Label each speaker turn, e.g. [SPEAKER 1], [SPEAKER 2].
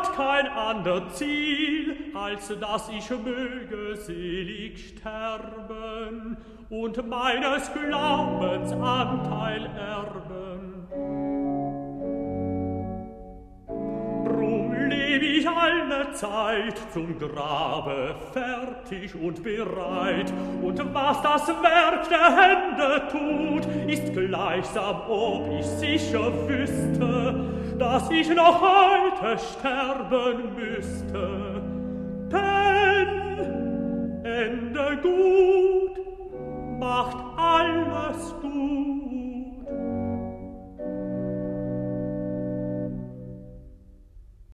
[SPEAKER 1] hat kein ander Ziel, als dass ich möge selig sterben und meines Glaubens Anteil erben. Drum leb ich alle Zeit zum Grabe fertig und bereit, und was das Werk der Hände tut, ist gleichsam, ob ich sicher wüsste, dass ich noch heute sterben müsste, denn Ende gut.